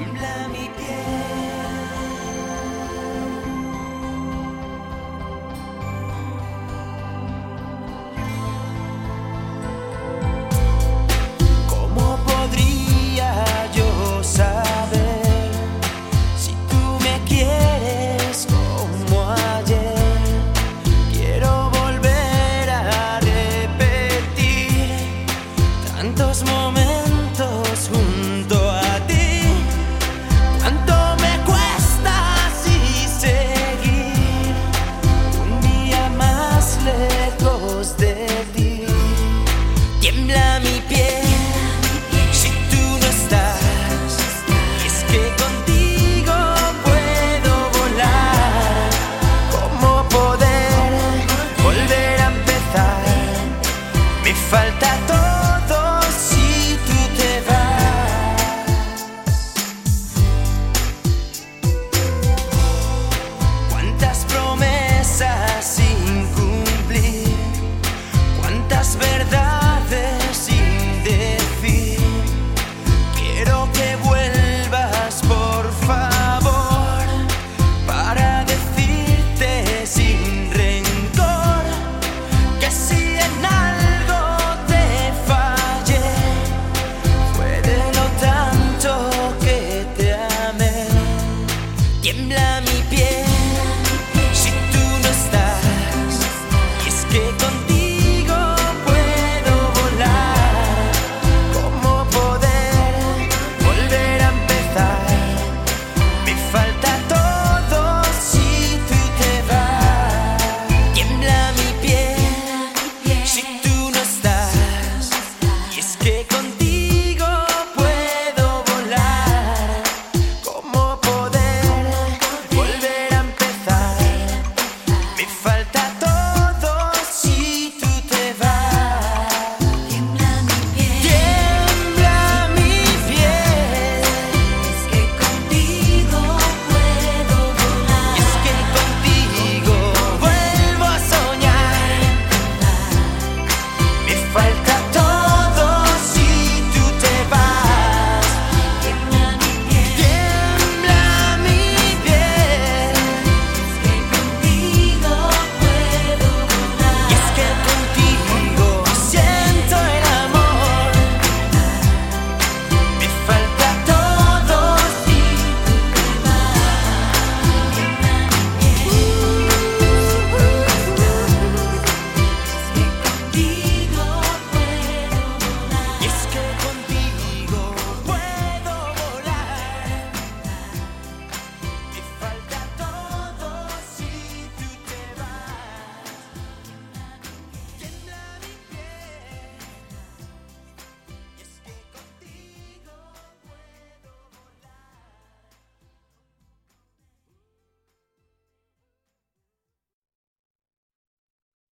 mi ¿Cómo podría yo saber si tú me quieres como ayer? Quiero volver a repetir tantos momentos.